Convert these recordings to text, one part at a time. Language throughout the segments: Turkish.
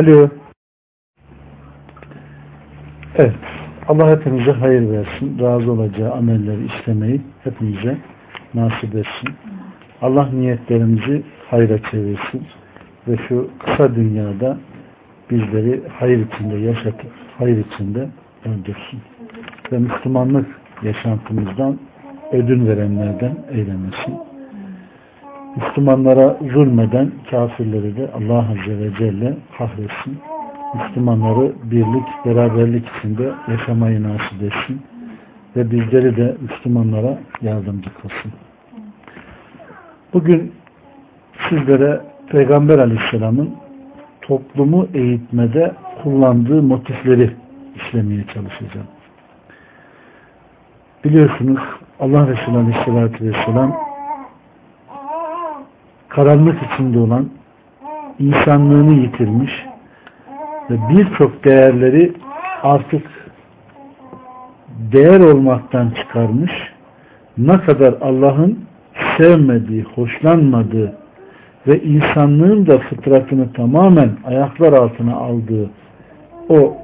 Alo. Evet. Allah hepinize hayır versin. Razı olacağı amelleri işlemeyi hepinize nasip etsin. Allah niyetlerimizi hayra çevirsin. Ve şu kısa dünyada bizleri hayır içinde yaşatıp hayır içinde öldürsün. Ve Müslümanlık yaşantımızdan ödün verenlerden eylemesin. Müslümanlara zulmeden kafirleri de Allah Azze ve Celle kahretsin. Müslümanları birlik, beraberlik içinde yaşamayı nasip etsin. Ve bizleri de Müslümanlara yardımcı kılsın. Bugün sizlere Peygamber Aleyhisselam'ın toplumu eğitmede kullandığı motifleri işlemeye çalışacağım. Biliyorsunuz Allah Resulü Aleyhisselatü Vesselam karanlık içinde olan insanlığını yitirmiş ve birçok değerleri artık değer olmaktan çıkarmış ne kadar Allah'ın sevmediği, hoşlanmadığı ve insanlığın da fıtratını tamamen ayaklar altına aldığı o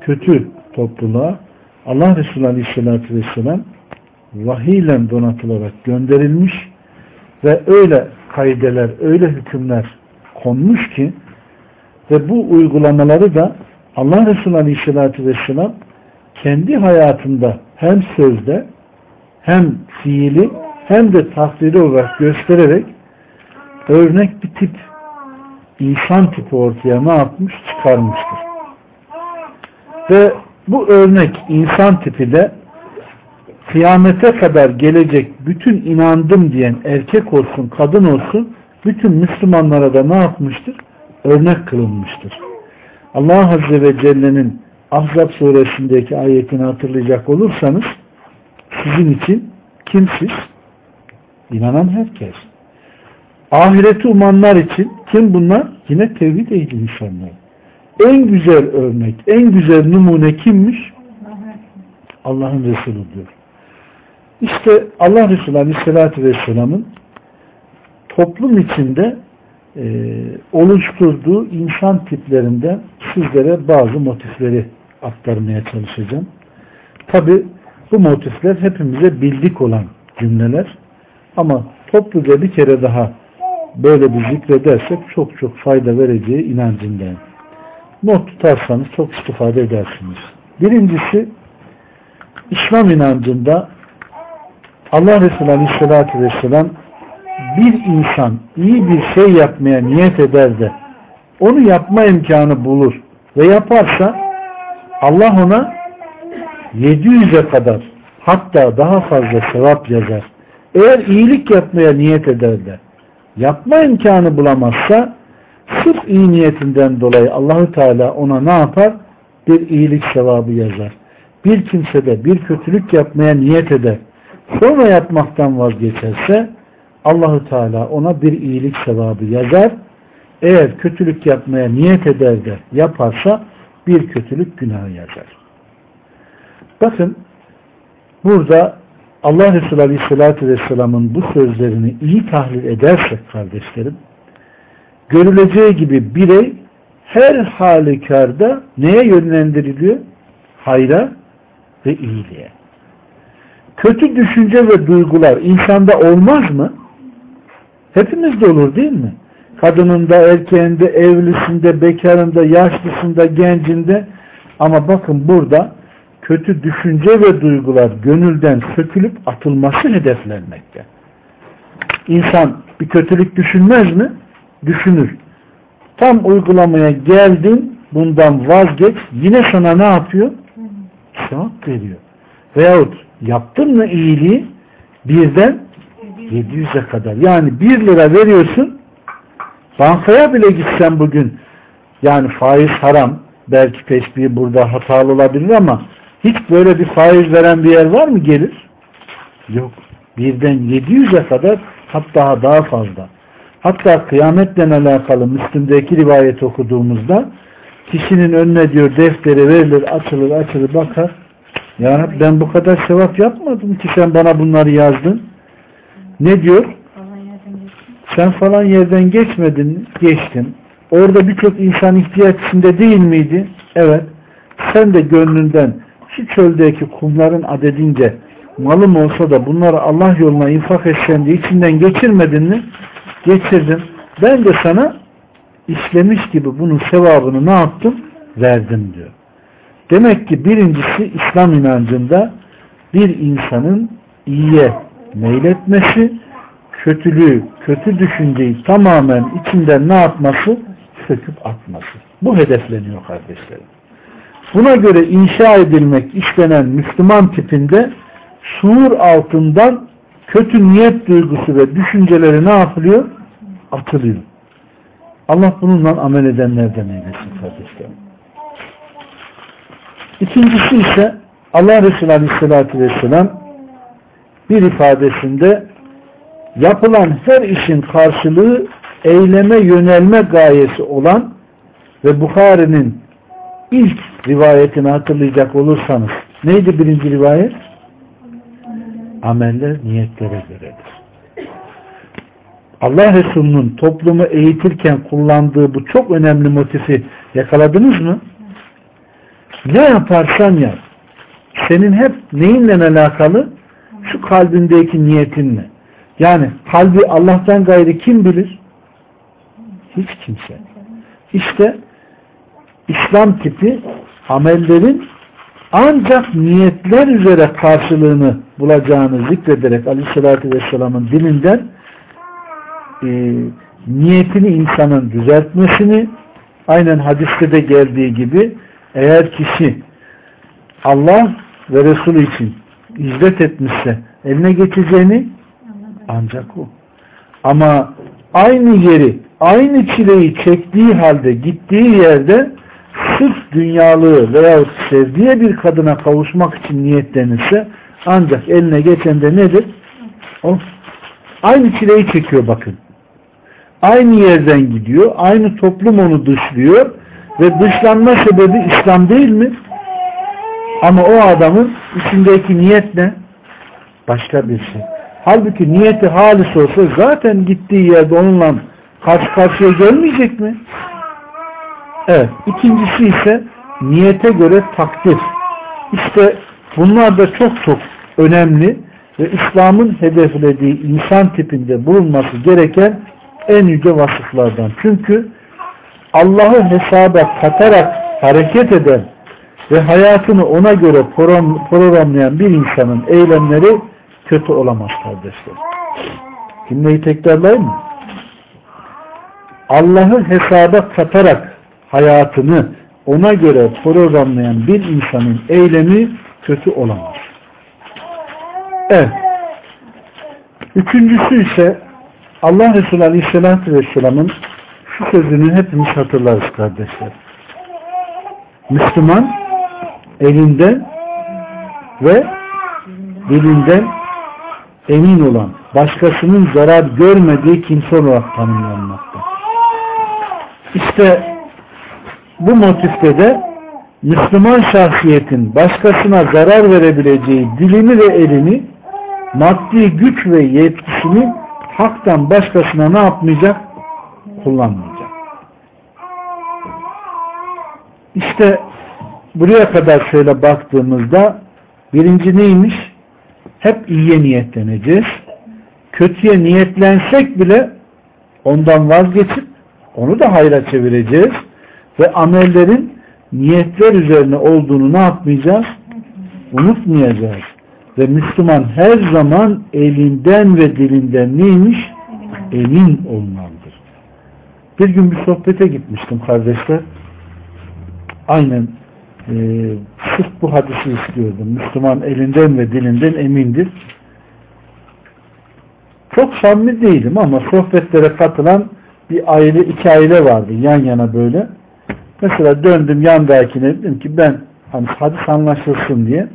kötü topluluğa Allah Resulü Aleyhisselatü Vesselam vahiyle donatılarak gönderilmiş ve öyle kaideler, öyle hükümler konmuş ki ve bu uygulamaları da Allah Resulü Aleyhisselatü Vesselam kendi hayatında hem sözde hem fiili hem de takdiri olarak göstererek örnek bir tip insan tipi ortaya ne yapmış? Çıkarmıştır. Ve bu örnek insan tipi de kıyamete kadar gelecek bütün inandım diyen erkek olsun, kadın olsun bütün Müslümanlara da ne yapmıştır? Örnek kılınmıştır. Allah Azze ve Celle'nin Ahzab suresindeki ayetini hatırlayacak olursanız sizin için kimsiz? İnanan herkes. Ahireti umanlar için kim bunlar? Yine tevhid ehli insanlar. En güzel örnek, en güzel numune kimmiş? Allah'ın Resulü diyor. İşte Allah Resulü Aleyhisselatü Vesselam'ın toplum içinde e, oluşturduğu insan tiplerinden sizlere bazı motifleri aktarmaya çalışacağım. Tabi bu motifler hepimize bildik olan cümleler ama topluca bir kere daha böyle bir zikredersek çok çok fayda vereceği inancındayım. Not tutarsanız çok istifade edersiniz. Birincisi İslam inancında Allah Resulü Aleyhisselatü Vesselam bir insan iyi bir şey yapmaya niyet eder de onu yapma imkanı bulur ve yaparsa Allah ona 700'e kadar hatta daha fazla sevap yazar. Eğer iyilik yapmaya niyet eder de yapma imkanı bulamazsa sırf iyi niyetinden dolayı Allahü Teala ona ne yapar? Bir iyilik sevabı yazar. Bir kimse de bir kötülük yapmaya niyet eder. Sonra yapmaktan vazgeçerse Allahü Teala ona bir iyilik sevabı yazar. Eğer kötülük yapmaya niyet eder de yaparsa bir kötülük günahı yazar. Bakın burada Allah Resulü Aleyhisselatü Vesselam'ın bu sözlerini iyi tahlil edersek kardeşlerim görüleceği gibi birey her halükarda neye yönlendiriliyor? Hayra ve iyiliğe. Kötü düşünce ve duygular insanda olmaz mı? Hepimizde olur değil mi? Kadınında, erkeğinde, evlisinde, bekarında, yaşlısında, gencinde ama bakın burada kötü düşünce ve duygular gönülden sökülüp atılması hedeflenmekte. İnsan bir kötülük düşünmez mi? Düşünür. Tam uygulamaya geldin, bundan vazgeç, yine sana ne yapıyor? Sevap veriyor. Veyahut yaptın mı iyiliği birden 700'e kadar. Yani 1 lira veriyorsun bankaya bile gitsen bugün yani faiz haram belki teşbihi burada hatalı olabilir ama hiç böyle bir faiz veren bir yer var mı gelir? Yok. Birden 700'e kadar hatta daha fazla. Hatta kıyametle alakalı Müslüm'deki rivayet okuduğumuzda kişinin önüne diyor defteri verilir, açılır, açılır, bakar. Ya Rabbi ben bu kadar sevap yapmadım ki sen bana bunları yazdın. Ne diyor? Sen falan yerden geçmedin, geçtin. Orada birçok insan ihtiyaç içinde değil miydi? Evet. Sen de gönlünden şu çöldeki kumların adedince malım olsa da bunları Allah yoluna infak etsen diye içinden geçirmedin mi? Geçirdim. Ben de sana işlemiş gibi bunun sevabını ne yaptım? Verdim diyor. Demek ki birincisi İslam inancında bir insanın iyiye meyletmesi, kötülüğü, kötü düşünceyi tamamen içinden ne yapması? Söküp atması. Bu hedefleniyor kardeşlerim. Buna göre inşa edilmek istenen Müslüman tipinde suur altından kötü niyet duygusu ve düşünceleri ne yapılıyor? Atılıyor. Allah bununla amel edenlerden eylesin kardeşlerim. İkincisi ise Allah Resulü Aleyhisselatü Vesselam bir ifadesinde yapılan her işin karşılığı eyleme yönelme gayesi olan ve Bukhari'nin ilk rivayetini hatırlayacak olursanız neydi birinci rivayet? Ameller niyetlere göredir. Allah Resulü'nün toplumu eğitirken kullandığı bu çok önemli motifi yakaladınız mı? Ne yaparsan yap. Senin hep neyinle alakalı? Şu kalbindeki niyetinle. Yani kalbi Allah'tan gayrı kim bilir? Hiç kimse. İşte İslam tipi amellerin ancak niyetler üzere karşılığını bulacağını zikrederek Aleyhisselatü Vesselam'ın dilinden e, niyetini insanın düzeltmesini aynen hadiste de geldiği gibi eğer kişi Allah ve Resulü için hizmet etmişse eline geçeceğini ancak o. Ama aynı yeri, aynı çileyi çektiği halde gittiği yerde sırf dünyalığı veya sevdiği bir kadına kavuşmak için niyetlenirse ancak eline geçen de nedir? O. Aynı çileyi çekiyor bakın. Aynı yerden gidiyor. Aynı toplum onu dışlıyor. Ve dışlanma sebebi İslam değil mi? Ama o adamın içindeki niyet ne? Başka bir şey. Halbuki niyeti halis olsa zaten gittiği yerde onunla karşı karşıya gelmeyecek mi? Evet. İkincisi ise niyete göre takdir. İşte bunlar da çok çok önemli ve İslam'ın hedeflediği insan tipinde bulunması gereken en yüce vasıflardan. Çünkü Allah'ı hesaba katarak hareket eden ve hayatını ona göre programlayan bir insanın eylemleri kötü olamaz kardeşler. Cümleyi tekrarlayayım mı? Allah'ı hesaba katarak hayatını ona göre programlayan bir insanın eylemi kötü olamaz. Evet. Üçüncüsü ise Allah Resulü Aleyhisselatü Vesselam'ın şu sözünü hepimiz hatırlarız kardeşler. Müslüman elinden ve dilinden emin olan, başkasının zarar görmediği kimse olarak tanımlanmakta. İşte bu motifte de Müslüman şahsiyetin başkasına zarar verebileceği dilini ve elini maddi güç ve yetkisini haktan başkasına ne yapmayacak? Kullanmayacak. İşte buraya kadar şöyle baktığımızda birinci neymiş? Hep iyiye niyetleneceğiz. Kötüye niyetlensek bile ondan vazgeçip onu da hayra çevireceğiz. Ve amellerin niyetler üzerine olduğunu ne yapmayacağız? Unutmayacağız. Ve Müslüman her zaman elinden ve dilinden neymiş? Emin olmalıdır. Bir gün bir sohbete gitmiştim kardeşler. Aynen e, sırf bu hadisi istiyordum. Müslüman elinden ve dilinden emindir. Çok samimi değilim ama sohbetlere katılan bir aile, iki aile vardı yan yana böyle. Mesela döndüm yandakine dedim ki ben hani hadis anlaşılsın diye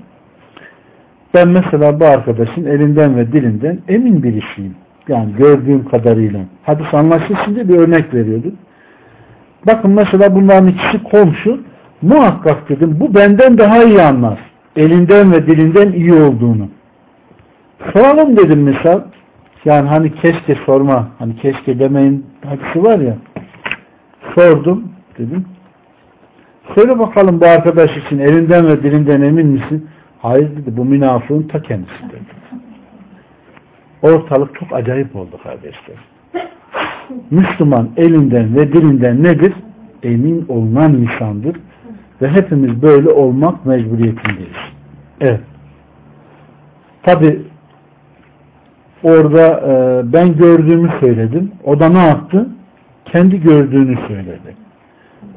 ben mesela bu arkadaşın elinden ve dilinden emin birisiyim. Yani gördüğüm kadarıyla. Hadis anlaşılsın diye bir örnek veriyordum. Bakın mesela bunların ikisi komşu. Muhakkak dedim bu benden daha iyi anlar. Elinden ve dilinden iyi olduğunu. Soralım dedim misal. Yani hani keşke sorma. Hani keşke demeyin hadisi var ya. Sordum dedim. Söyle bakalım bu arkadaş için elinden ve dilinden emin misin? Hayır dedi bu münafığın ta kendisi dedi. Ortalık çok acayip oldu kardeşler. Müslüman elinden ve dilinden nedir? Emin olunan insandır. Ve hepimiz böyle olmak mecburiyetindeyiz. Evet. Tabi orada e, ben gördüğümü söyledim. O da ne yaptı? Kendi gördüğünü söyledi.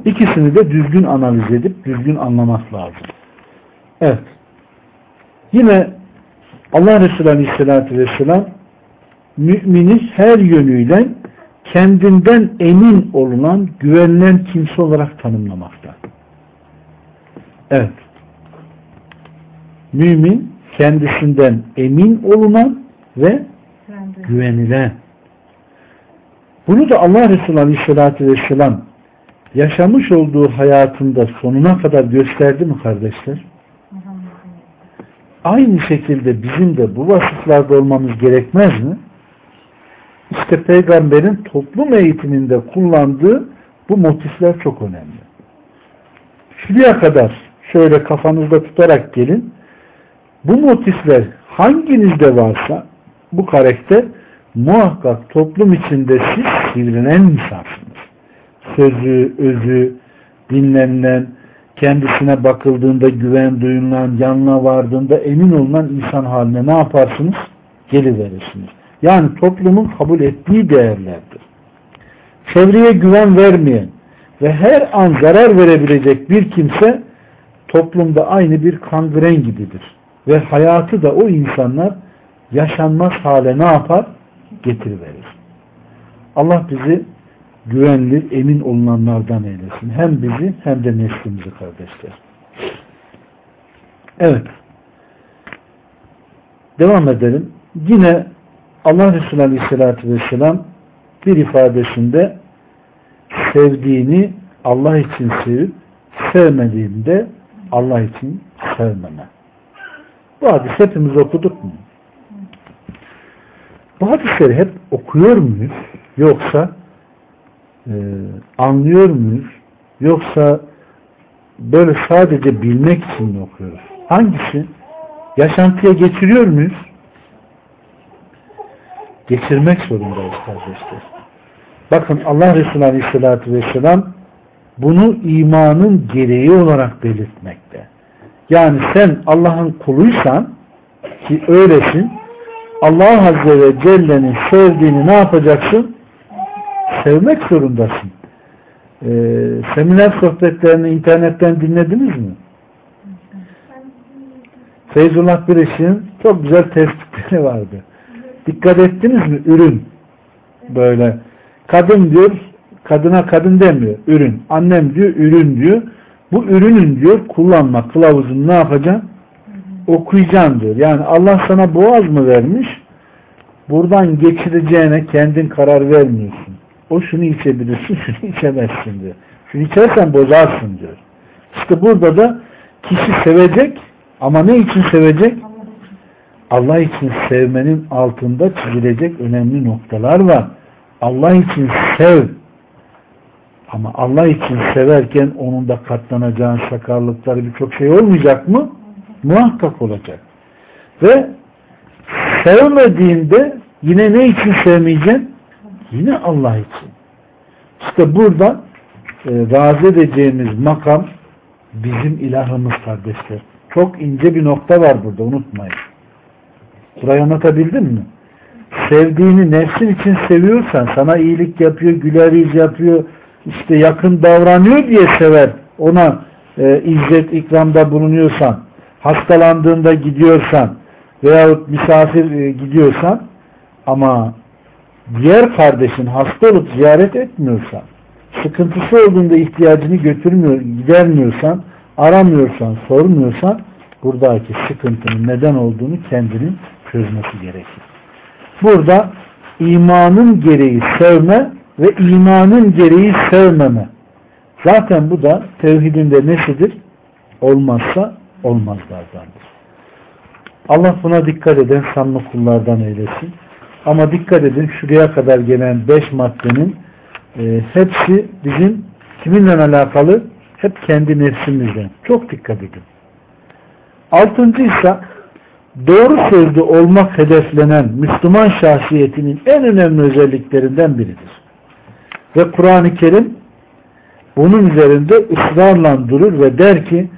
İkisini de düzgün analiz edip düzgün anlamak lazım. Evet. Yine Allah Resulü Aleyhisselatü Vesselam mümini her yönüyle kendinden emin olunan, güvenilen kimse olarak tanımlamakta. Evet. Mümin kendisinden emin olunan ve güvenilen. Bunu da Allah Resulü Aleyhisselatü Vesselam yaşamış olduğu hayatında sonuna kadar gösterdi mi kardeşler? Aynı şekilde bizim de bu vasıflarda olmamız gerekmez mi? İşte peygamberin toplum eğitiminde kullandığı bu motifler çok önemli. Şuraya kadar şöyle kafanızda tutarak gelin. Bu motifler hanginizde varsa bu karakter muhakkak toplum içinde siz sivrilen insansınız. Sözü, özü, dinlenilen, kendisine bakıldığında güven duyulan, yanına vardığında emin olunan insan haline ne yaparsınız? Geliverirsiniz. Yani toplumun kabul ettiği değerlerdir. Çevreye güven vermeyen ve her an zarar verebilecek bir kimse toplumda aynı bir kangren gibidir. Ve hayatı da o insanlar yaşanmaz hale ne yapar? Getiriverir. Allah bizi güvenilir, emin olunanlardan eylesin. Hem bizi hem de neslimizi kardeşler. Evet. Devam edelim. Yine Allah Resulü Aleyhisselatü Vesselam bir ifadesinde sevdiğini Allah için sevip sevmediğinde Allah için sevmeme. Bu hadis hepimiz okuduk mu? Bu hadisleri hep okuyor muyuz? Yoksa e, anlıyor muyuz? Yoksa böyle sadece bilmek için mi okuyoruz? Hangisi? Yaşantıya geçiriyor muyuz? Geçirmek zorundayız kardeşler. Bakın Allah Resulü Aleyhisselatü Vesselam bunu imanın gereği olarak belirtmekte. Yani sen Allah'ın kuluysan ki öylesin Allah Azze ve Celle'nin sevdiğini ne yapacaksın? Sevmek zorundasın. Ee, seminer sohbetlerini internetten dinlediniz mi? Feyzullah Bireş'in çok güzel tespitleri vardı. Dikkat ettiniz mi? Ürün. Böyle. Kadın diyor, kadına kadın demiyor. Ürün. Annem diyor, ürün diyor. Bu ürünün diyor kullanma kılavuzunu ne yapacaksın? Okuyacaksın diyor. Yani Allah sana boğaz mı vermiş? Buradan geçireceğine kendin karar vermiyorsun. O şunu içebilirsin, şunu içemezsin diyor. Şunu içersen bozarsın diyor. İşte burada da kişi sevecek ama ne için sevecek? Allah için sevmenin altında çizilecek önemli noktalar var. Allah için sev. Ama Allah için severken onun da katlanacağın sakarlıkları birçok şey olmayacak mı? Muhakkak olacak. Ve sevmediğinde yine ne için sevmeyeceksin? Yine Allah için. İşte burada e, razı edeceğimiz makam bizim ilahımız kardeşler. Çok ince bir nokta var burada unutmayın. Burayı anlatabildim mi? Sevdiğini nefsin için seviyorsan, sana iyilik yapıyor, güler yüz yapıyor, işte yakın davranıyor diye sever. Ona e, izzet ikramda bulunuyorsan, hastalandığında gidiyorsan veyahut misafir e, gidiyorsan ama diğer kardeşin hasta olup ziyaret etmiyorsan, sıkıntısı olduğunda ihtiyacını götürmüyor, gidermiyorsan, aramıyorsan, sormuyorsan buradaki sıkıntının neden olduğunu kendinin çözmesi gerekir. Burada imanın gereği sevme ve imanın gereği sevmeme. Zaten bu da tevhidinde nesidir? Olmazsa olmazlardandır. Allah buna dikkat eden sanlı kullardan eylesin. Ama dikkat edin şuraya kadar gelen beş maddenin e, hepsi bizim Kiminle alakalı? Hep kendi nefsimizden. Çok dikkat edin. Altıncı ise doğru sözlü olmak hedeflenen Müslüman şahsiyetinin en önemli özelliklerinden biridir. Ve Kur'an-ı Kerim bunun üzerinde ısrarla durur ve der ki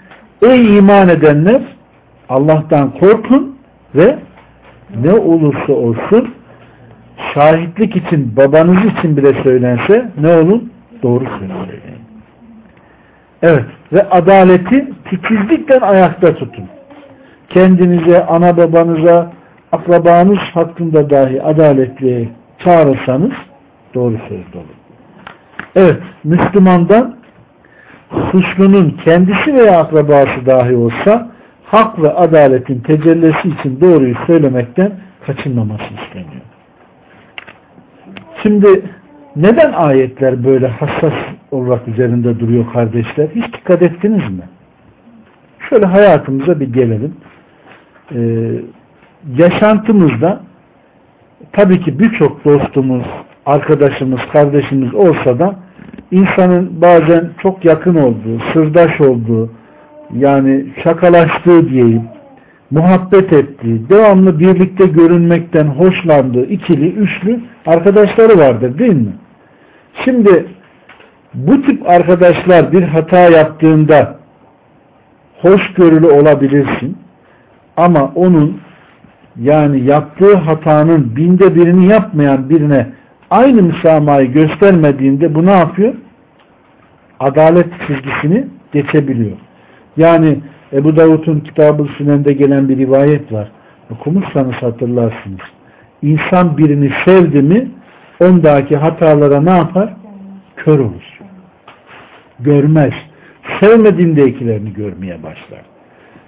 ey iman edenler Allah'tan korkun ve ne olursa olsun şahitlik için babanız için bile söylense ne olun? Doğru söyleyin. Evet ve adaleti titizlikle ayakta tutun. Kendinize, ana babanıza, akrabanız hakkında dahi adaletliye çağırırsanız doğru sözlü olun. Evet, Müslümandan suçlunun kendisi veya akrabası dahi olsa hak ve adaletin tecellisi için doğruyu söylemekten kaçınmaması isteniyor. Şimdi neden ayetler böyle hassas olarak üzerinde duruyor kardeşler? Hiç dikkat ettiniz mi? Şöyle hayatımıza bir gelelim. Ee, yaşantımızda tabii ki birçok dostumuz, arkadaşımız, kardeşimiz olsa da insanın bazen çok yakın olduğu, sırdaş olduğu, yani şakalaştığı diyeyim, muhabbet ettiği, devamlı birlikte görünmekten hoşlandığı ikili, üçlü arkadaşları vardır değil mi? Şimdi bu tip arkadaşlar bir hata yaptığında hoşgörülü olabilirsin ama onun yani yaptığı hatanın binde birini yapmayan birine aynı müsamahayı göstermediğinde bu ne yapıyor? Adalet çizgisini geçebiliyor. Yani Ebu Davud'un kitabı Sünen'de gelen bir rivayet var. Okumuşsanız hatırlarsınız. İnsan birini sevdi mi ondaki hatalara ne yapar? Kör olur. Görmez. Sevmediğindekilerini görmeye başlar.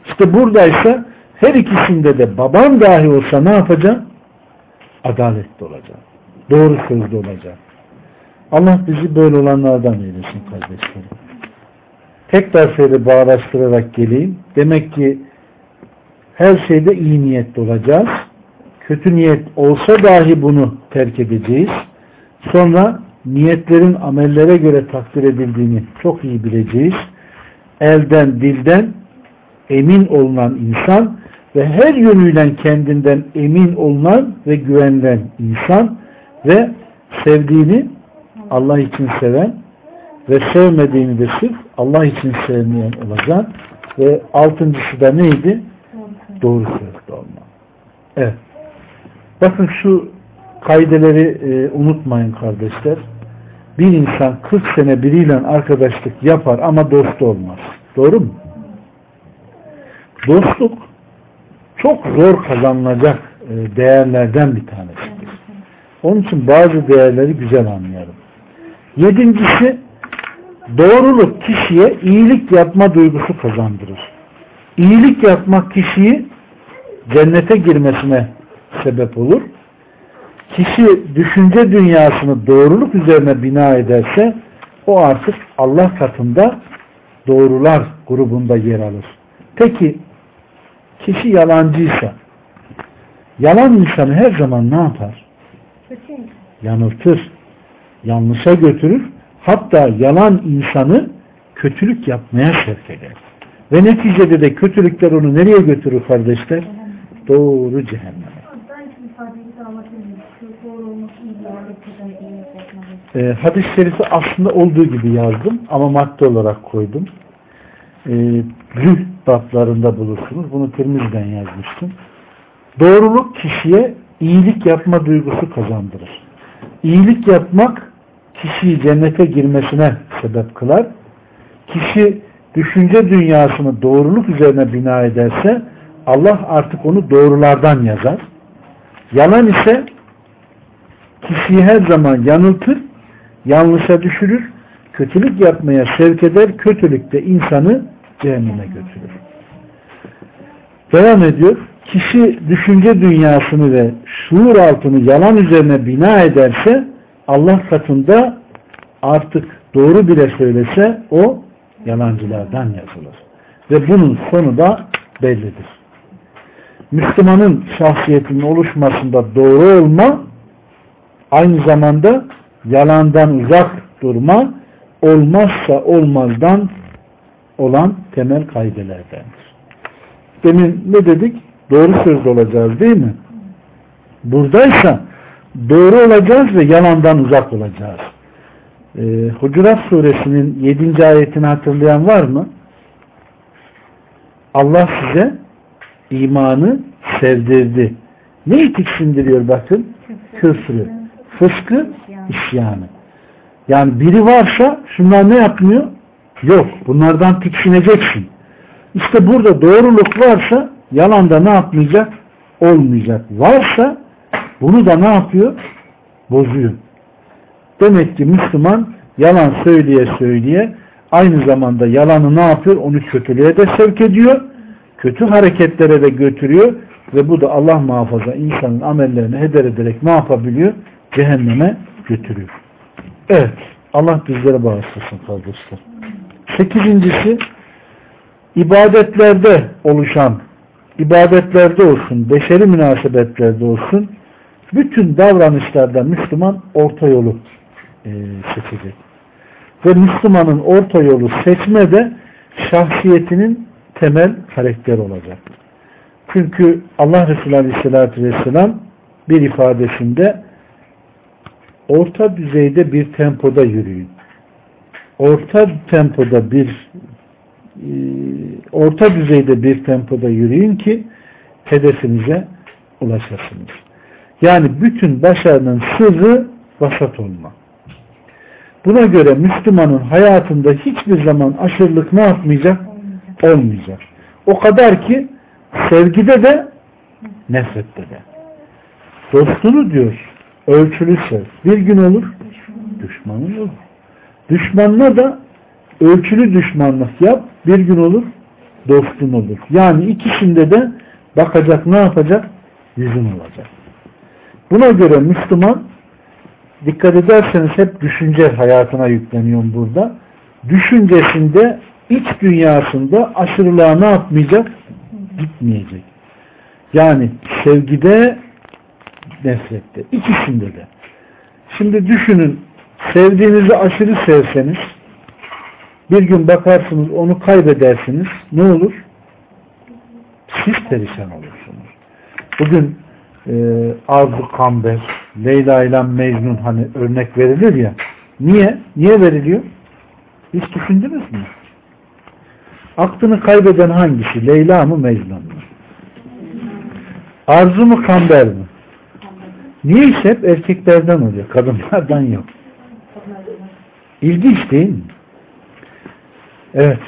İşte buradaysa her ikisinde de baban dahi olsa ne yapacak? Adaletli olacak. Doğru sözlü olacak. Allah bizi böyle olanlardan eylesin kardeşlerim. Tekrar şöyle bağlaştırarak geleyim. Demek ki her şeyde iyi niyetli olacağız. Kötü niyet olsa dahi bunu terk edeceğiz. Sonra niyetlerin amellere göre takdir edildiğini çok iyi bileceğiz. Elden, dilden emin olunan insan ve her yönüyle kendinden emin olunan ve güvenilen insan ve sevdiğini Allah için seven ve sevmediğini de sırf Allah için sevmeyen olacak. Ve altıncısı da neydi? Doğru sözlü olma. Evet. Bakın şu kaideleri e, unutmayın kardeşler. Bir insan 40 sene biriyle arkadaşlık yapar ama dost olmaz. Doğru mu? Dostluk çok zor kazanılacak e, değerlerden bir tanesidir. Onun için bazı değerleri güzel anlayalım. Yedincisi doğruluk kişiye iyilik yapma duygusu kazandırır. İyilik yapmak kişiyi cennete girmesine sebep olur. Kişi düşünce dünyasını doğruluk üzerine bina ederse o artık Allah katında doğrular grubunda yer alır. Peki kişi yalancıysa yalan insanı her zaman ne yapar? Yanıltır. Yanlışa götürür hatta yalan insanı kötülük yapmaya sevk eder. Ve neticede de kötülükler onu nereye götürür kardeşler? Doğru cehenneme. E, hadis şerifi aslında olduğu gibi yazdım ama madde olarak koydum. E, rüh baplarında bulursunuz. Bunu Tirmiz'den yazmıştım. Doğruluk kişiye iyilik yapma duygusu kazandırır. İyilik yapmak kişiyi cennete girmesine sebep kılar. Kişi düşünce dünyasını doğruluk üzerine bina ederse Allah artık onu doğrulardan yazar. Yalan ise kişiyi her zaman yanıltır, yanlışa düşürür, kötülük yapmaya sevk eder, kötülükte insanı cehenneme götürür. Devam ediyor. Kişi düşünce dünyasını ve şuur altını yalan üzerine bina ederse Allah katında artık doğru bile söylese o yalancılardan yazılır. Ve bunun sonu da bellidir. Müslümanın şahsiyetinin oluşmasında doğru olma aynı zamanda yalandan uzak durma olmazsa olmazdan olan temel kaydelerdendir. Demin ne dedik? Doğru söz olacağız değil mi? Buradaysa doğru olacağız ve yalandan uzak olacağız. Ee, Hucurat suresinin 7. ayetini hatırlayan var mı? Allah size imanı sevdirdi. Neyi tiksindiriyor bakın? Küfrü, fıskı, isyanı. Yani biri varsa şunlar ne yapmıyor? Yok. Bunlardan tiksineceksin. İşte burada doğruluk varsa yalanda ne yapmayacak? Olmayacak. Varsa bunu da ne yapıyor? Bozuyor. Demek ki Müslüman yalan söyleye söyleye aynı zamanda yalanı ne yapıyor? Onu kötülüğe de sevk ediyor. Kötü hareketlere de götürüyor ve bu da Allah muhafaza insanın amellerini heder ederek ne yapabiliyor? Cehenneme götürüyor. Evet. Allah bizlere bağışlasın kardeşler. Sekizincisi ibadetlerde oluşan ibadetlerde olsun, beşeri münasebetlerde olsun bütün davranışlarda Müslüman orta yolu e, seçecek. Ve Müslümanın orta yolu seçme de şahsiyetinin temel karakteri olacak. Çünkü Allah Resulü Aleyhisselatü Vesselam bir ifadesinde orta düzeyde bir tempoda yürüyün. Orta tempoda bir e, orta düzeyde bir tempoda yürüyün ki hedefinize ulaşasınız. Yani bütün başarının sırrı vasat olma. Buna göre Müslümanın hayatında hiçbir zaman aşırılık ne yapmayacak? Olmayacak. O kadar ki sevgide de nefrette de. Dostunu diyor ölçülü sev. Bir gün olur düşmanın olur. Düşmanına da ölçülü düşmanlık yap. Bir gün olur dostun olur. Yani ikisinde de bakacak ne yapacak? Yüzün olacak. Buna göre Müslüman dikkat ederseniz hep düşünce hayatına yükleniyorum burada. Düşüncesinde iç dünyasında aşırılığa ne yapmayacak? Gitmeyecek. Yani sevgide nefrette. İkisinde de. Şimdi düşünün sevdiğinizi aşırı sevseniz bir gün bakarsınız onu kaybedersiniz. Ne olur? Siz perişan olursunuz. Bugün e, Arzu Kamber, Leyla ile Mecnun hani örnek verilir ya. Niye? Niye veriliyor? Hiç düşündünüz mü? Aklını kaybeden hangisi? Leyla mı Mecnun mu? Arzu mu Kamber mi? Niye ise hep erkeklerden oluyor? Kadınlardan yok. İlginç değil mi? Evet.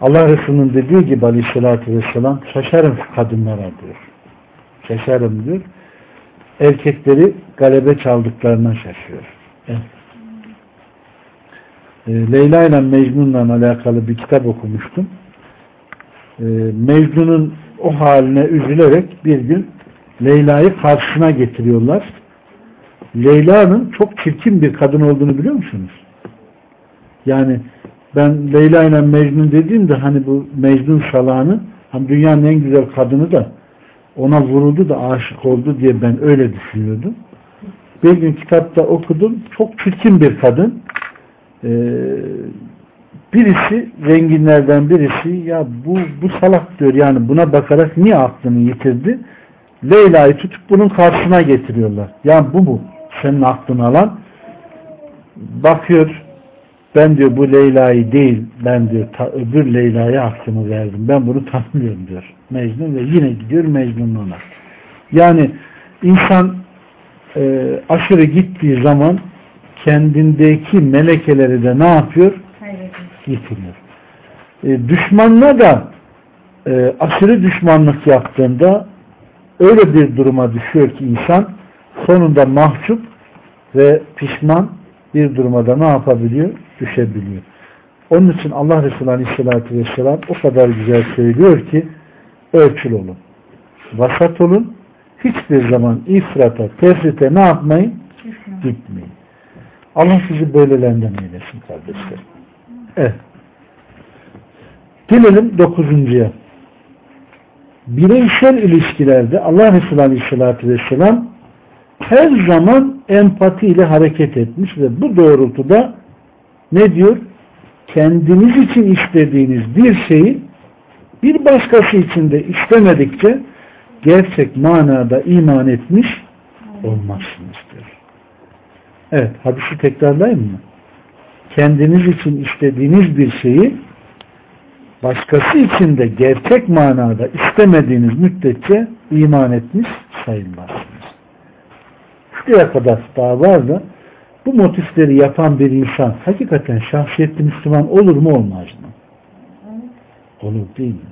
Allah Resulü'nün dediği gibi aleyhissalatü vesselam şaşarım kadınlara diyor. Şaşarım diyor. Erkekleri galebe çaldıklarına şaşıyor. Evet. E, Leyla ile Mecnun'la alakalı bir kitap okumuştum. E, Mecnun'un o haline üzülerek bir gün Leyla'yı karşısına getiriyorlar. Leyla'nın çok çirkin bir kadın olduğunu biliyor musunuz? Yani ben Leyla ile Mecnun dediğimde hani bu Mecnun şalağını hani dünyanın en güzel kadını da ona vuruldu da aşık oldu diye ben öyle düşünüyordum. Bir gün kitapta okudum. Çok çirkin bir kadın. Ee, birisi zenginlerden birisi ya bu bu salak diyor yani buna bakarak niye aklını yitirdi? Leyla'yı tutup bunun karşısına getiriyorlar. Ya bu mu? Senin aklını alan bakıyor ben diyor bu Leyla'yı değil ben diyor öbür Leyla'ya aklımı verdim. Ben bunu tanımıyorum diyor. Mecnun ve yine gidiyor Mecnun'una. Yani insan e, aşırı gittiği zaman kendindeki melekeleri de ne yapıyor? Yitiriyor. E, düşmanla da e, aşırı düşmanlık yaptığında öyle bir duruma düşüyor ki insan sonunda mahcup ve pişman bir duruma da ne yapabiliyor? Düşebiliyor. Onun için Allah Resulü Aleyhisselatü Vesselam o kadar güzel söylüyor ki ölçül olun. Vasat olun. Hiçbir zaman ifrata, tefrite ne yapmayın? Gitmeyin. Allah sizi böylelerinden eylesin kardeşlerim. Evet. Gelelim dokuzuncuya bireysel ilişkilerde Allah Resulü Aleyhisselatü Vesselam her zaman empati ile hareket etmiş ve bu doğrultuda ne diyor? Kendiniz için istediğiniz bir şeyi bir başkası için de istemedikçe gerçek manada iman etmiş olmazsınız diyor. Evet, hadisi tekrarlayayım mı? Kendiniz için istediğiniz bir şeyi başkası için de gerçek manada istemediğiniz müddetçe iman etmiş sayılmazsınız. Şuraya kadar daha var da bu motifleri yapan bir insan hakikaten şahsiyetli Müslüman olur mu olmaz mı? Olur değil mi?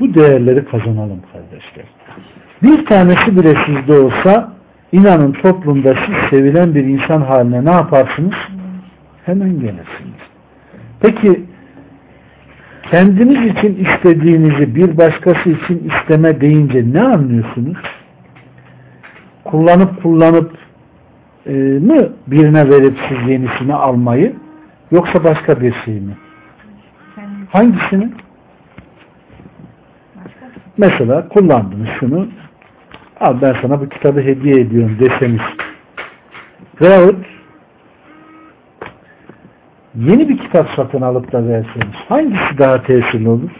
Bu değerleri kazanalım kardeşler. Bir tanesi bile sizde olsa inanın toplumda siz sevilen bir insan haline ne yaparsınız? Hemen gelirsiniz. Peki kendiniz için istediğinizi bir başkası için isteme deyince ne anlıyorsunuz? Kullanıp kullanıp e, mı birine verip siz yenisini almayı yoksa başka bir şey mi? Hangisini? Mesela kullandınız şunu al ben sana bu kitabı hediye ediyorum deseniz veyahut yeni bir kitap satın alıp da verseniz hangisi daha tesirli olur?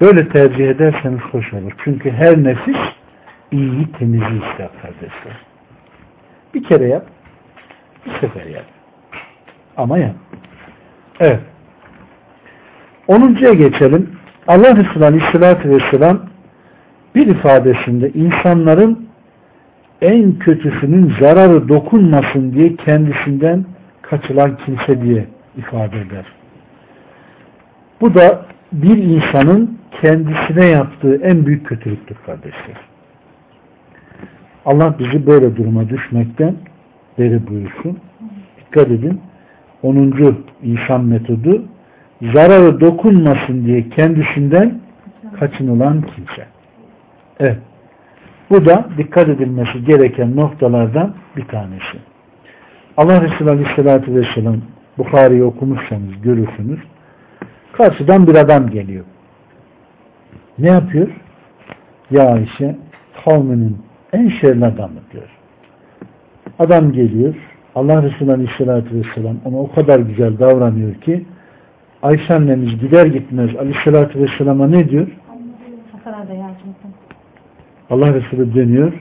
Böyle tercih ederseniz hoş olur. Çünkü her nefis iyiyi temizi ister kardeşler. Bir kere yap, bir sefer yap. Ama yap. Evet. Onuncuya geçelim. Allah Resulü Aleyhisselatü Vesselam bir ifadesinde insanların en kötüsünün zararı dokunmasın diye kendisinden kaçılan kimse diye ifade eder. Bu da bir insanın kendisine yaptığı en büyük kötülüktür kardeşler. Allah bizi böyle duruma düşmekten beri buyursun. Dikkat edin. 10. insan metodu zararı dokunmasın diye kendisinden kaçınılan kimse. Evet. Bu da dikkat edilmesi gereken noktalardan bir tanesi. Allah Resulü Aleyhisselatü Vesselam Bukhari'yi okumuşsanız görürsünüz. Karşıdan bir adam geliyor. Ne yapıyor? Ya Ayşe kavminin en şerli adamı diyor. Adam geliyor. Allah Resulü Aleyhisselatü Vesselam ona o kadar güzel davranıyor ki Ayşe annemiz gider gitmez Aleyhisselatü Vesselam'a ne diyor? Allah Resulü dönüyor.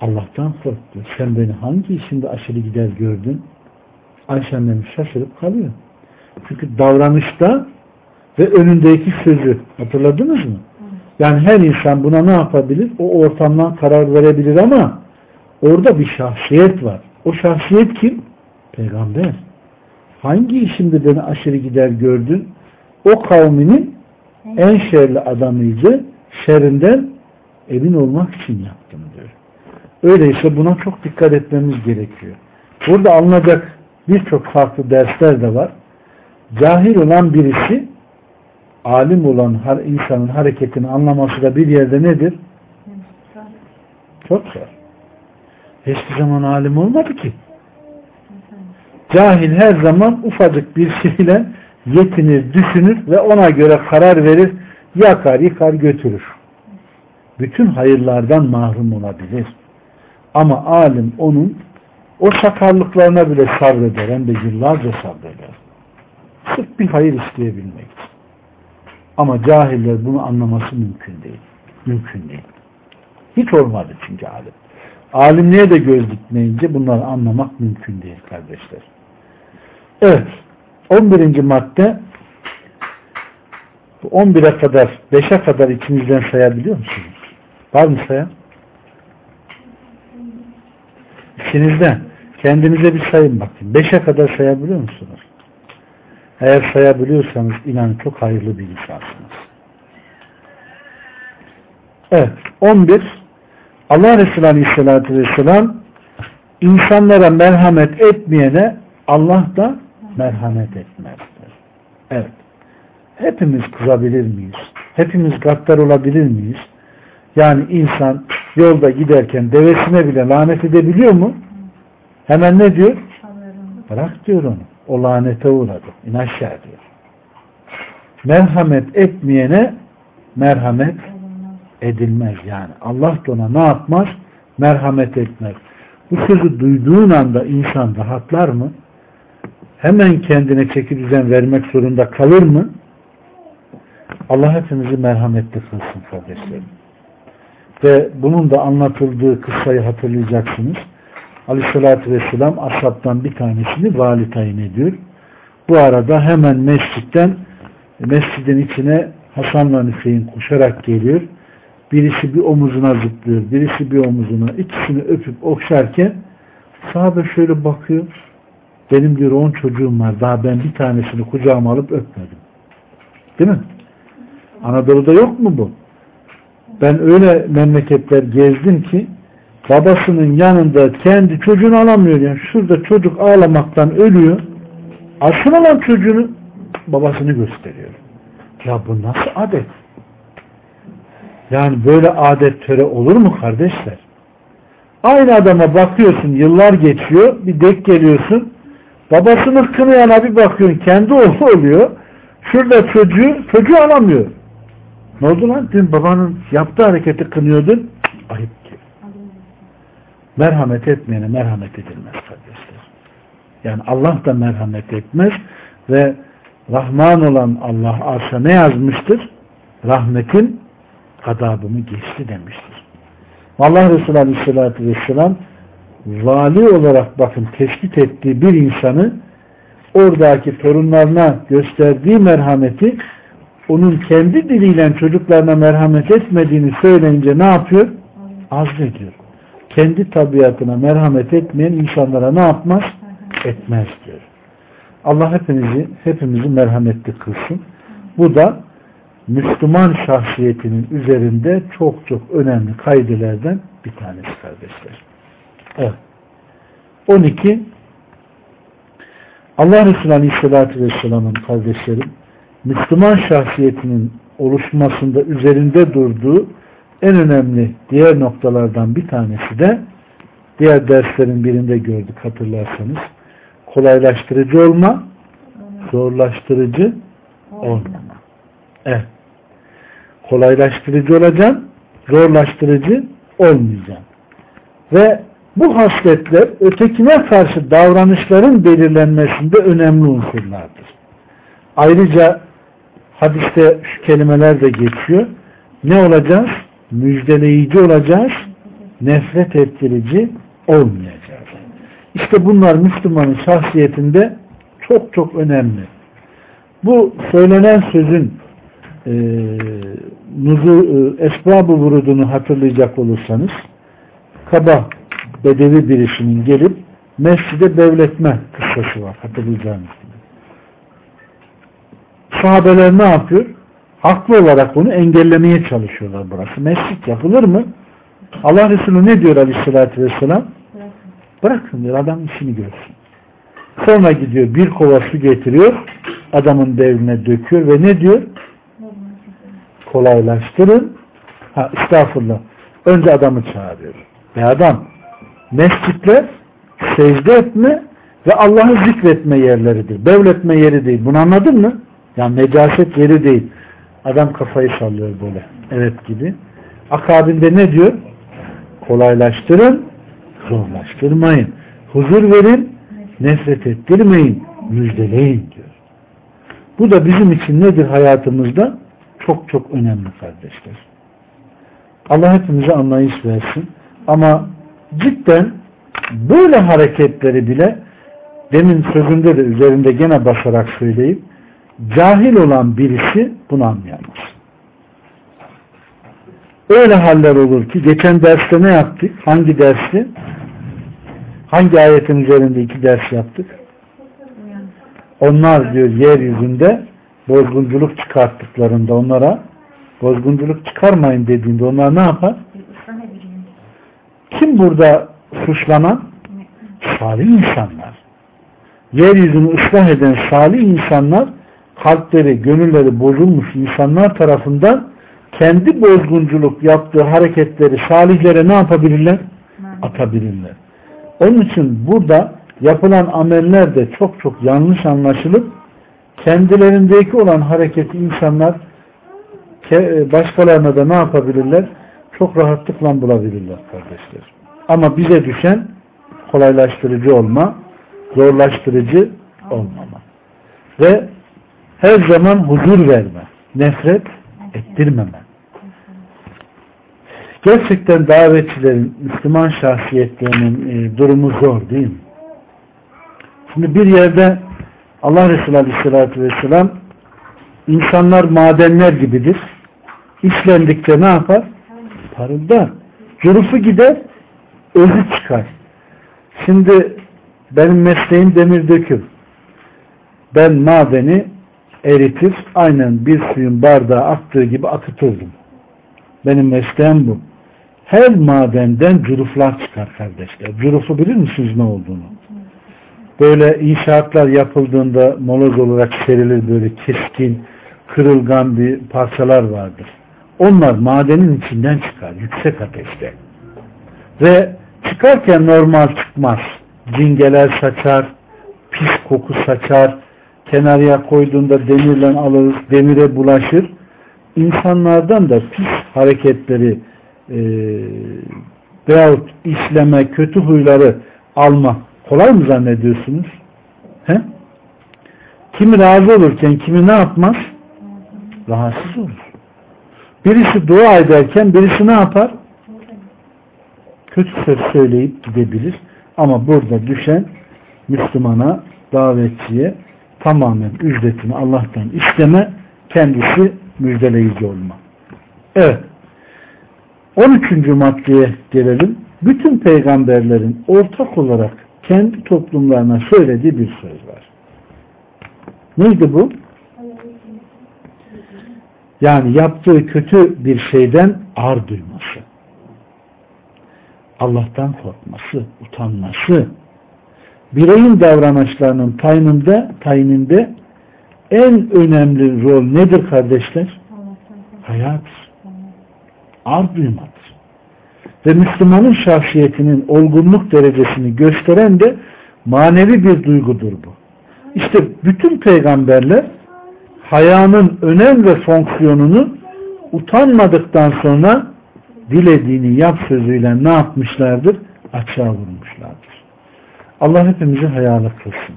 Allah'tan kork diyor. Sen beni hangi işinde aşırı gider gördün? Ayşe annemiz şaşırıp kalıyor. Çünkü davranışta ve önündeki sözü hatırladınız mı? Yani her insan buna ne yapabilir? O ortamdan karar verebilir ama orada bir şahsiyet var. O şahsiyet kim? Peygamber. Hangi işinde beni aşırı gider gördün? O kavminin en şerli adamıydı. Şerinden emin olmak için yaptım diyor. Öyleyse buna çok dikkat etmemiz gerekiyor. Burada alınacak birçok farklı dersler de var. Cahil olan birisi alim olan her insanın hareketini anlaması da bir yerde nedir? Çok zor. Hiçbir zaman alim olmadı ki. Cahil her zaman ufacık bir şeyle yetinir, düşünür ve ona göre karar verir, yakar, yıkar, götürür. Bütün hayırlardan mahrum olabilir. Ama alim onun o sakarlıklarına bile sabreder. Hem de yıllarca sabreder. Sırf bir hayır isteyebilmek. Ama cahiller bunu anlaması mümkün değil. Mümkün değil. Hiç olmadı çünkü alim. Alimliğe de göz dikmeyince bunları anlamak mümkün değil kardeşler. Evet. 11. madde bu 11'e kadar 5'e kadar içinizden sayabiliyor musunuz? Var mı sayan? İçinizden. Kendinize bir sayın bakın. 5'e kadar sayabiliyor musunuz? Eğer sayabiliyorsanız inanın çok hayırlı bir insansınız. Evet. 11 Allah Resulü Aleyhisselatü Vesselam insanlara merhamet etmeyene Allah da merhamet etmezdir. Evet. Hepimiz kızabilir miyiz? Hepimiz gaddar olabilir miyiz? Yani insan yolda giderken devesine bile lanet edebiliyor mu? Hemen ne diyor? Bırak diyor onu. O lanete uğradı. İn aşağı diyor. Merhamet etmeyene merhamet edilmez yani. Allah da ona ne yapmaz? Merhamet etmez. Bu sözü duyduğun anda insan rahatlar mı? Hemen kendine çeki düzen vermek zorunda kalır mı? Allah hepimizi merhametli kılsın kardeşlerim. Ve bunun da anlatıldığı kıssayı hatırlayacaksınız. Aleyhissalatü Vesselam ashabtan bir tanesini vali tayin ediyor. Bu arada hemen mescitten mescidin içine Hasan'la Hüseyin koşarak geliyor. Birisi bir omuzuna zıplıyor, birisi bir omuzuna. ikisini öpüp okşarken sahabe şöyle bakıyor. Benim diyor on çocuğum var. Daha ben bir tanesini kucağıma alıp öpmedim. Değil mi? Anadolu'da yok mu bu? Ben öyle memleketler gezdim ki babasının yanında kendi çocuğunu alamıyor. Yani şurada çocuk ağlamaktan ölüyor. Asıl olan çocuğunu babasını gösteriyor. Ya bu nasıl adet? Yani böyle adet töre olur mu kardeşler? Aynı adama bakıyorsun yıllar geçiyor bir dek geliyorsun babasını kınayana bir bakıyorsun kendi oğlu oluyor. Şurada çocuğu çocuğu alamıyor. Ne oldu lan? Dün babanın yaptığı hareketi kınıyordun. Ayıp ki. Merhamet etmeyene merhamet edilmez kardeşler. Yani Allah da merhamet etmez ve Rahman olan Allah arşa ne yazmıştır? Rahmetin adabımı geçti demiştir. Allah Resulü Aleyhisselatü Vesselam vali olarak bakın tespit ettiği bir insanı oradaki torunlarına gösterdiği merhameti onun kendi diliyle çocuklarına merhamet etmediğini söyleyince ne yapıyor? Azlediyor. Kendi tabiatına merhamet etmeyen insanlara ne yapmaz? Etmez diyor. Allah hepinizi, hepimizi merhametli kılsın. Bu da Müslüman şahsiyetinin üzerinde çok çok önemli kaydelerden bir tanesi kardeşler. Evet. 12 Allah Resulü Aleyhisselatü Vesselam'ın kardeşlerim Müslüman şahsiyetinin oluşmasında üzerinde durduğu en önemli diğer noktalardan bir tanesi de diğer derslerin birinde gördük hatırlarsanız kolaylaştırıcı olma zorlaştırıcı olmama. Evet kolaylaştırıcı olacaksın, zorlaştırıcı olmayacaksın. Ve bu hasletler ötekine karşı davranışların belirlenmesinde önemli unsurlardır. Ayrıca hadiste şu kelimeler de geçiyor. Ne olacağız? Müjdeleyici olacağız, nefret ettirici olmayacağız. İşte bunlar Müslümanın şahsiyetinde çok çok önemli. Bu söylenen sözün e, nuzu, e, esbab-ı vurudunu hatırlayacak olursanız kaba bedevi birisinin gelip mescide devletme kıssası var hatırlayacağınız gibi. Sahabeler ne yapıyor? Haklı olarak onu engellemeye çalışıyorlar burası. Mescit yapılır mı? Allah Resulü ne diyor aleyhissalatü vesselam? Bırakın diyor adam işini görsün. Sonra gidiyor bir kova su getiriyor adamın devrine döküyor ve ne diyor? kolaylaştırın. Ha, estağfurullah. Önce adamı çağırıyor. Ve adam mescitler secde etme ve Allah'ı zikretme yerleridir. Bevletme yeri değil. Bunu anladın mı? Yani necaset yeri değil. Adam kafayı sallıyor böyle. Evet gibi. Akabinde ne diyor? Kolaylaştırın, zorlaştırmayın. Huzur verin, nefret ettirmeyin, müjdeleyin diyor. Bu da bizim için nedir hayatımızda? çok çok önemli kardeşler. Allah hepimize anlayış versin. Ama cidden böyle hareketleri bile demin sözünde de üzerinde gene basarak söyleyip cahil olan birisi bunu anlayamaz. Öyle haller olur ki geçen derste ne yaptık? Hangi dersi? Hangi ayetin üzerinde iki ders yaptık? Onlar diyor yeryüzünde bozgunculuk çıkarttıklarında onlara bozgunculuk çıkarmayın dediğinde onlar ne yapar? Kim burada suçlanan? Salih insanlar. Yeryüzünü ıslah eden salih insanlar kalpleri, gönülleri bozulmuş insanlar tarafından kendi bozgunculuk yaptığı hareketleri salihlere ne yapabilirler? Atabilirler. Onun için burada yapılan ameller de çok çok yanlış anlaşılıp kendilerindeki olan hareketi insanlar başkalarına da ne yapabilirler? Çok rahatlıkla bulabilirler kardeşler. Ama bize düşen kolaylaştırıcı olma, zorlaştırıcı olmama. Ve her zaman huzur verme, nefret ettirmeme. Gerçekten davetçilerin, Müslüman şahsiyetlerinin e, durumu zor değil mi? Şimdi bir yerde Allah Resulü Aleyhisselatü Vesselam insanlar madenler gibidir. İşlendikçe ne yapar? Parıldar. Curufu gider, özü çıkar. Şimdi benim mesleğim demir döküm. Ben madeni eritir, aynen bir suyun bardağı aktığı gibi akıtırdım. Benim mesleğim bu. Her madenden curuflar çıkar kardeşler. Curufu bilir misiniz ne olduğunu? Böyle inşaatlar yapıldığında moloz olarak serilir böyle keskin, kırılgan bir parçalar vardır. Onlar madenin içinden çıkar, yüksek ateşte. Ve çıkarken normal çıkmaz. Cingeler saçar, pis koku saçar, kenarıya koyduğunda demirle alırız, demire bulaşır. İnsanlardan da pis hareketleri e, veyahut işleme, kötü huyları alma kolay mı zannediyorsunuz? He? Kimi razı olurken kimi ne yapmaz? Rahatsız olur. Birisi dua ederken birisi ne yapar? Kötü söz söyleyip gidebilir. Ama burada düşen Müslümana, davetçiye tamamen ücretini Allah'tan isteme, kendisi müjdeleyici olma. Evet. 13. maddeye gelelim. Bütün peygamberlerin ortak olarak kendi toplumlarına söylediği bir söz var. Neydi bu? Yani yaptığı kötü bir şeyden ar duyması. Allah'tan korkması, utanması, bireyin davranışlarının tayininde, tayininde en önemli rol nedir kardeşler? Hayattır. Ar duymadır. Ve Müslümanın şahsiyetinin olgunluk derecesini gösteren de manevi bir duygudur bu. İşte bütün peygamberler hayanın önem ve fonksiyonunu utanmadıktan sonra dilediğini yap sözüyle ne yapmışlardır? Açığa vurmuşlardır. Allah hepimizi hayalı kılsın.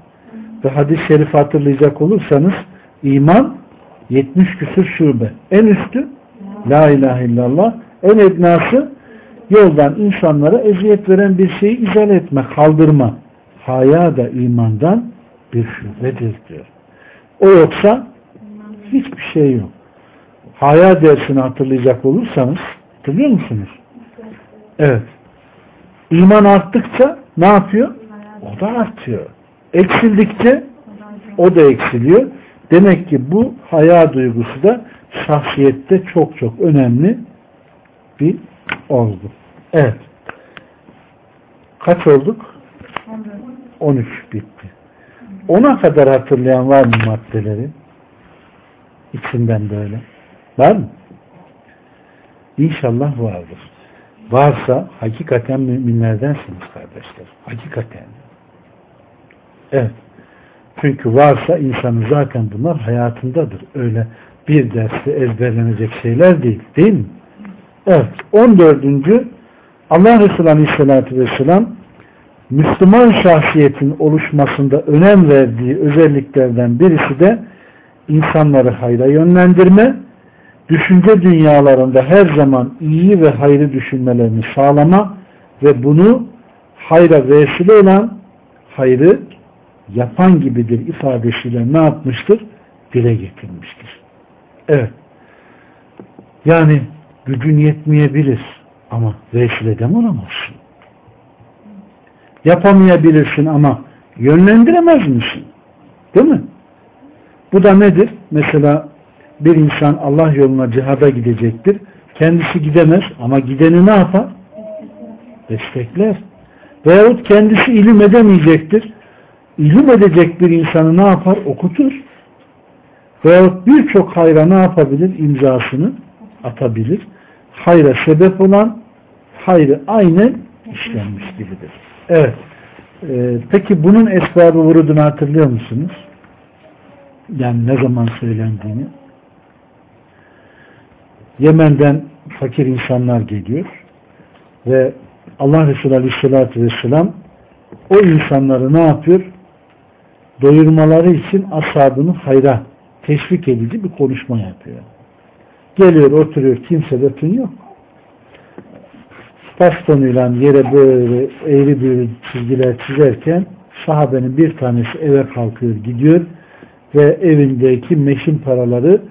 Ve hadis-i şerif hatırlayacak olursanız iman 70 küsur şube. En üstü La ilahe illallah. En ednası yoldan insanlara eziyet veren bir şeyi izale etme, kaldırma. Haya da imandan bir şubedir diyor. O yoksa hiçbir şey yok. Haya dersini hatırlayacak olursanız hatırlıyor musunuz? Evet. İman arttıkça ne yapıyor? O da artıyor. Eksildikçe o da eksiliyor. Demek ki bu haya duygusu da şahsiyette çok çok önemli bir olgu. Evet. Kaç olduk? 13 bitti. Ona kadar hatırlayan var mı maddeleri? İçinden böyle. Var mı? İnşallah vardır. Varsa hakikaten müminlerdensiniz kardeşler. Hakikaten. Evet. Çünkü varsa insanın zaten bunlar hayatındadır. Öyle bir derste ezberlenecek şeyler değil. Değil mi? Evet. 14. Allah Resulü Aleyhisselatü Vesselam Müslüman şahsiyetin oluşmasında önem verdiği özelliklerden birisi de insanları hayra yönlendirme, düşünce dünyalarında her zaman iyi ve hayrı düşünmelerini sağlama ve bunu hayra vesile olan hayrı yapan gibidir ifadesiyle ne yapmıştır? Dile getirmiştir. Evet. Yani gücün yetmeyebilir ama vesilede mi olamazsın? Yapamayabilirsin ama yönlendiremez misin? Değil mi? Bu da nedir? Mesela bir insan Allah yoluna cihada gidecektir. Kendisi gidemez ama gideni ne yapar? Destekler. Veyahut kendisi ilim edemeyecektir. İlim edecek bir insanı ne yapar? Okutur. Veyahut birçok hayra ne yapabilir? İmzasını atabilir. Hayra sebep olan hayrı aynen işlenmiş gibidir. Evet. Ee, peki bunun esbabı vurudunu hatırlıyor musunuz? Yani ne zaman söylendiğini. Yemen'den fakir insanlar geliyor ve Allah Resulü Aleyhisselatü Vesselam o insanları ne yapıyor? Doyurmaları için ashabını hayra teşvik edici bir konuşma yapıyor. Geliyor oturuyor kimse de tün yok. Bastonuyla yere böyle eğri bir çizgiler çizerken sahabenin bir tanesi eve kalkıyor gidiyor ve evindeki meşin paraları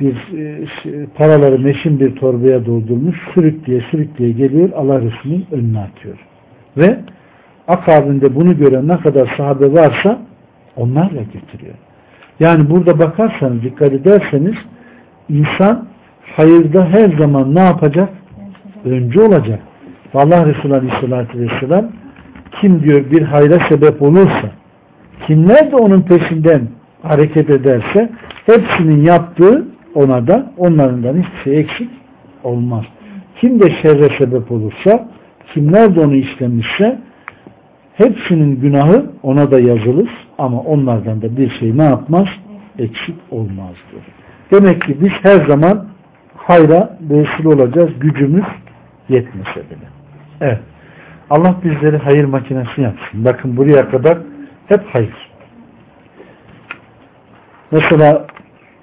bir e, paraları meşin bir torbaya doldurmuş sürük diye sürük diye geliyor Allah Resulü'nün önüne atıyor. Ve akabinde bunu gören ne kadar sahabe varsa onlarla getiriyor. Yani burada bakarsanız dikkat ederseniz insan hayırda her zaman ne yapacak? Önce olacak. Allah Resulü Aleyhisselatü Vesselam kim diyor bir hayra sebep olursa kimler de onun peşinden hareket ederse hepsinin yaptığı ona da onlarından hiçbir şey eksik olmaz. Kim de şerre sebep olursa kimler de onu işlemişse hepsinin günahı ona da yazılır ama onlardan da bir şey ne yapmaz? Eksik olmazdır. Demek ki biz her zaman hayra vesile olacağız. Gücümüz yetmese bile. Evet. Allah bizleri hayır makinesi yapsın. Bakın buraya kadar hep hayır. Mesela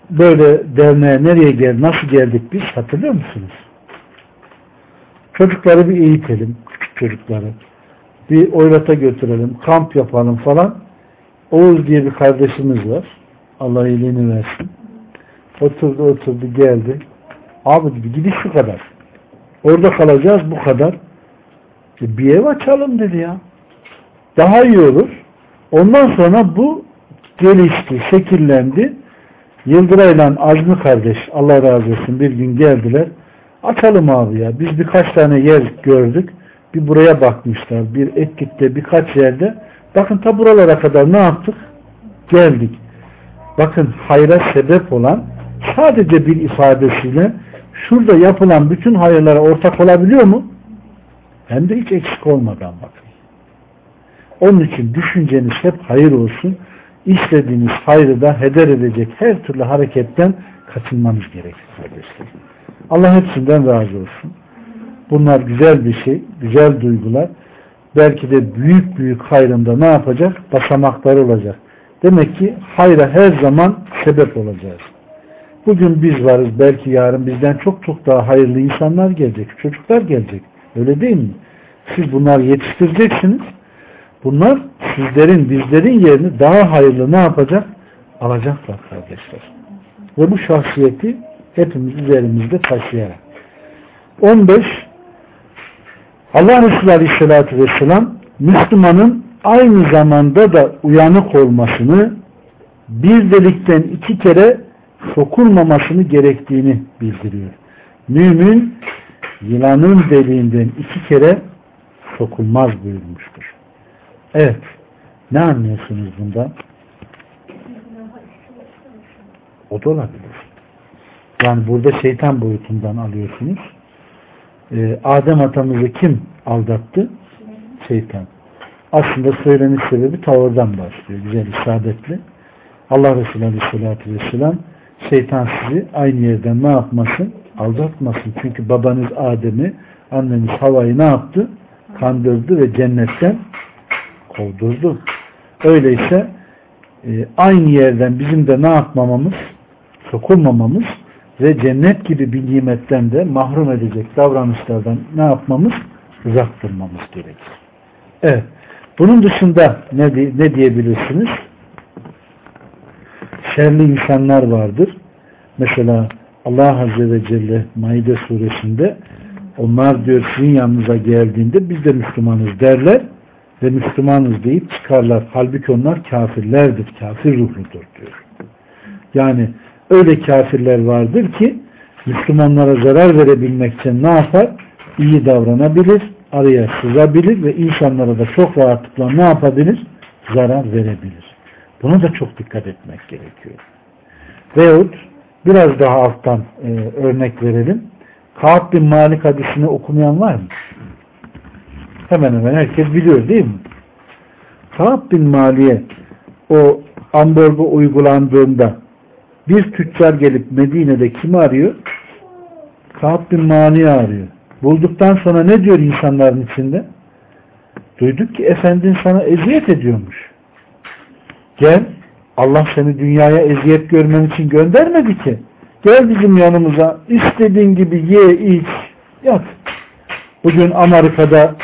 böyle derneğe nereye gel, nasıl geldik biz hatırlıyor musunuz? Çocukları bir eğitelim, küçük çocukları. Bir oylata götürelim, kamp yapalım falan. Oğuz diye bir kardeşimiz var. Allah iyiliğini versin. Oturdu oturdu geldi. Abi bir gidiş şu kadar. Orada kalacağız bu kadar. E bir ev açalım dedi ya. Daha iyi olur. Ondan sonra bu gelişti, şekillendi. Yıldıray'la Azmi kardeş Allah razı olsun bir gün geldiler. Açalım abi ya. Biz birkaç tane yer gördük. Bir buraya bakmışlar. Bir Etlik'te birkaç yerde. Bakın ta buralara kadar ne yaptık? Geldik. Bakın hayra sebep olan sadece bir ifadesiyle şurada yapılan bütün hayırlara ortak olabiliyor mu? Hem de hiç eksik olmadan bakın. Onun için düşünceniz hep hayır olsun. İstediğiniz hayrı da heder edecek her türlü hareketten kaçınmanız gerekir kardeşler. Allah hepsinden razı olsun. Bunlar güzel bir şey, güzel duygular. Belki de büyük büyük hayrında ne yapacak? Basamakları olacak. Demek ki hayra her zaman sebep olacağız. Bugün biz varız. Belki yarın bizden çok çok daha hayırlı insanlar gelecek. Çocuklar gelecek. Öyle değil mi? Siz bunları yetiştireceksiniz. Bunlar sizlerin, bizlerin yerini daha hayırlı ne yapacak? Alacaklar kardeşler. Ve bu şahsiyeti hepimiz üzerimizde taşıyarak. 15 Allah Resulü Aleyhisselatü Vesselam Müslümanın aynı zamanda da uyanık olmasını bir delikten iki kere sokulmamasını gerektiğini bildiriyor. Mümin yılanın deliğinden iki kere sokulmaz buyurmuştur. Evet. Ne anlıyorsunuz bundan? O da olabilir. Yani burada şeytan boyutundan alıyorsunuz. Ee, Adem atamızı kim aldattı? Şeytan. Aslında söyleniş sebebi tavırdan başlıyor. Güzel isabetli. Allah Resulü Aleyhisselatü Vesselam şeytan sizi aynı yerden ne yapmasın? Aldatmasın. Çünkü babanız Adem'i, anneniz Hava'yı ne yaptı? Kandırdı ve cennetten kovdurdu. Öyleyse e, aynı yerden bizim de ne yapmamamız? Sokulmamamız ve cennet gibi bir nimetten de mahrum edecek davranışlardan ne yapmamız? Uzak durmamız gerekir. Evet. Bunun dışında ne, ne diyebilirsiniz? Şerli insanlar vardır. Mesela Allah Azze ve Celle Maide suresinde onlar diyor sizin yanınıza geldiğinde biz de Müslümanız derler ve Müslümanız deyip çıkarlar. Halbuki onlar kafirlerdir. Kafir ruhludur diyor. Yani öyle kafirler vardır ki Müslümanlara zarar verebilmek için ne yapar? İyi davranabilir, araya sızabilir ve insanlara da çok rahatlıkla ne yapabilir? Zarar verebilir. Buna da çok dikkat etmek gerekiyor. Veyahut biraz daha alttan e, örnek verelim. Kağıt bin Malik hadisini okumayan var mı? Hemen hemen herkes biliyor değil mi? Ka'b bin Mali'ye o ambargo uygulandığında bir tüccar gelip Medine'de kimi arıyor? Ka'b bin Mali'yi arıyor. Bulduktan sonra ne diyor insanların içinde? Duyduk ki efendin sana eziyet ediyormuş. Gel Allah seni dünyaya eziyet görmen için göndermedi ki. Gel bizim yanımıza istediğin gibi ye iç yat. Bugün Amerika'da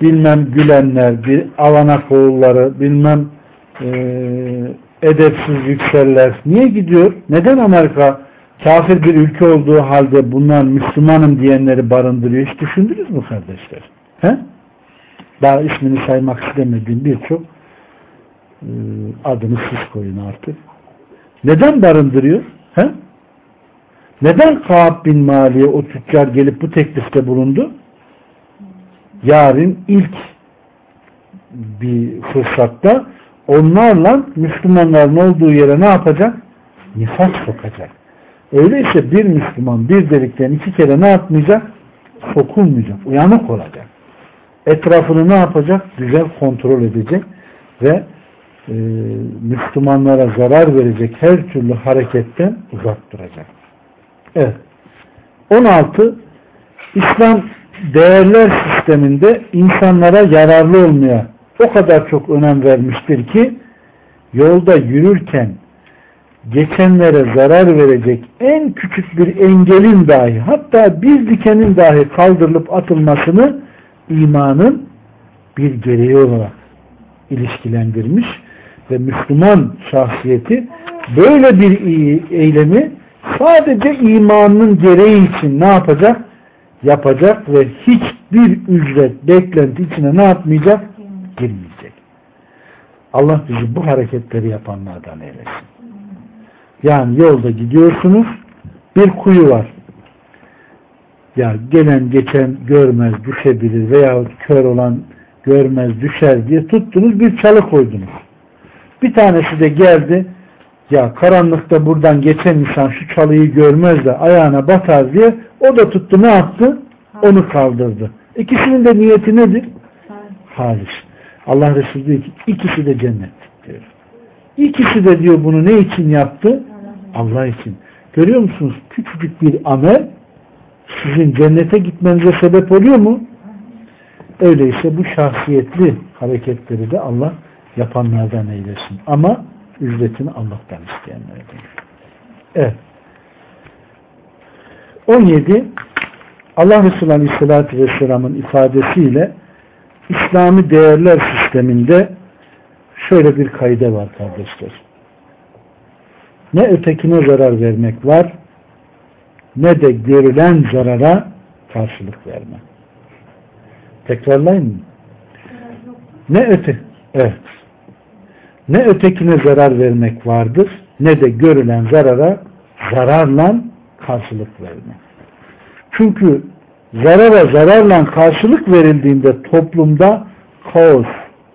bilmem gülenler, bir avanak oğulları, bilmem e, edepsiz yükseller niye gidiyor? Neden Amerika kafir bir ülke olduğu halde bunlar Müslümanım diyenleri barındırıyor? Hiç düşündünüz mü kardeşler? He? Daha ismini saymak istemediğim birçok e, adını siz koyun artık. Neden barındırıyor? He? Neden Kaab bin Mali'ye o tüccar gelip bu teklifte bulundu? Yarın ilk bir fırsatta onlarla Müslümanların olduğu yere ne yapacak? Nifak sokacak. Öyleyse bir Müslüman bir delikten iki kere ne yapmayacak? Sokulmayacak. Uyanık olacak. Etrafını ne yapacak? Güzel kontrol edecek ve e, Müslümanlara zarar verecek her türlü hareketten uzak duracak. Evet. 16 İslam değerler sisteminde insanlara yararlı olmaya o kadar çok önem vermiştir ki yolda yürürken geçenlere zarar verecek en küçük bir engelin dahi hatta bir dikenin dahi kaldırılıp atılmasını imanın bir gereği olarak ilişkilendirmiş ve Müslüman şahsiyeti böyle bir eylemi sadece imanının gereği için ne yapacak? Yapacak ve hiçbir ücret, beklenti içine ne yapmayacak? Girmeyecek. Allah bizi bu hareketleri yapanlardan eylesin. Yani yolda gidiyorsunuz, bir kuyu var. Ya gelen geçen görmez, düşebilir veyahut kör olan görmez, düşer diye tuttunuz bir çalı koydunuz. Bir tanesi de geldi, ya karanlıkta buradan geçen insan şu çalıyı görmez de ayağına batar diye o da tuttu ne yaptı? Onu kaldırdı. İkisinin de niyeti nedir? Halis. Allah Resulü diyor ki ikisi de cennet diyor. İkisi de diyor bunu ne için yaptı? Allah için. Görüyor musunuz? Küçücük bir amel sizin cennete gitmenize sebep oluyor mu? Öyleyse bu şahsiyetli hareketleri de Allah yapanlardan eylesin. Ama ücretini Allah'tan isteyenlerden. Evet. 17 Allah Resulü Aleyhisselatü Vesselam'ın ifadesiyle İslami değerler sisteminde şöyle bir kaide var kardeşler. Ne ötekine zarar vermek var ne de görülen zarara karşılık verme. Tekrarlayın mı? Ne öte? Evet ne ötekine zarar vermek vardır ne de görülen zarara zararla karşılık vermek. Çünkü zarara zararla karşılık verildiğinde toplumda kaos,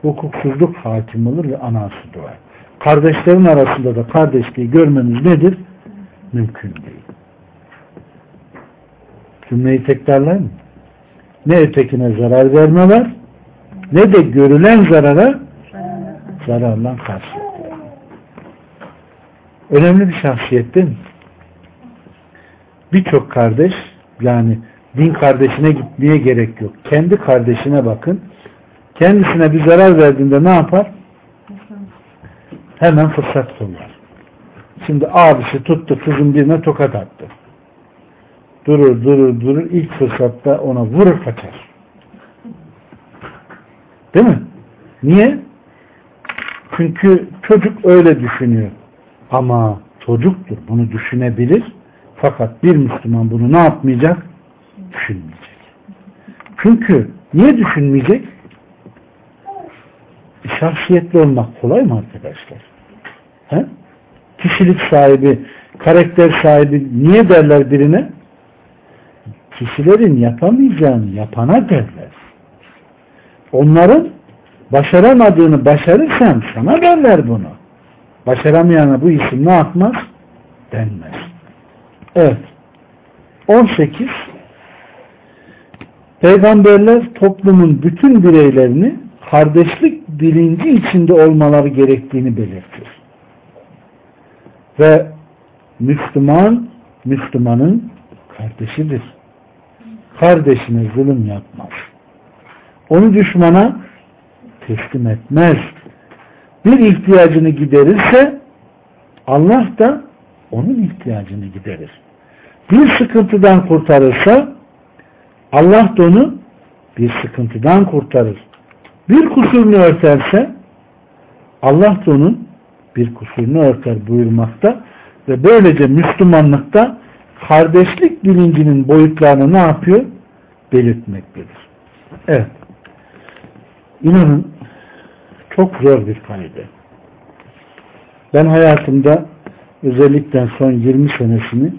hukuksuzluk hakim olur ve anası doğar. Kardeşlerin arasında da kardeşliği görmeniz nedir? Mümkün değil. Cümleyi tekrarlayın. Ne ötekine zarar verme var ne de görülen zarara zararla karşılık Önemli bir şahsiyet değil mi? Birçok kardeş yani din kardeşine gitmeye gerek yok. Kendi kardeşine bakın. Kendisine bir zarar verdiğinde ne yapar? Hemen fırsat kollar. Şimdi abisi tuttu kızın birine tokat attı. Durur durur durur ilk fırsatta ona vurur kaçar. Değil mi? Niye? Çünkü çocuk öyle düşünüyor. Ama çocuktur. Bunu düşünebilir. Fakat bir Müslüman bunu ne yapmayacak? Düşünmeyecek. Çünkü niye düşünmeyecek? Şahsiyetli olmak kolay mı arkadaşlar? He? Kişilik sahibi, karakter sahibi niye derler birine? Kişilerin yapamayacağını yapana derler. Onların başaramadığını başarırsan sana derler bunu. Başaramayana bu isim ne yapmaz? Denmez. Evet. 18 Peygamberler toplumun bütün bireylerini kardeşlik bilinci içinde olmaları gerektiğini belirtir. Ve Müslüman, Müslümanın kardeşidir. Kardeşine zulüm yapmaz. Onu düşmana teslim etmez. Bir ihtiyacını giderirse Allah da onun ihtiyacını giderir. Bir sıkıntıdan kurtarırsa Allah da onu bir sıkıntıdan kurtarır. Bir kusurunu örterse Allah da onun bir kusurunu örter buyurmakta ve böylece Müslümanlıkta kardeşlik bilincinin boyutlarını ne yapıyor? Belirtmektedir. Evet. İnanın çok zor bir kaide. Ben hayatımda özellikle son 20 senesini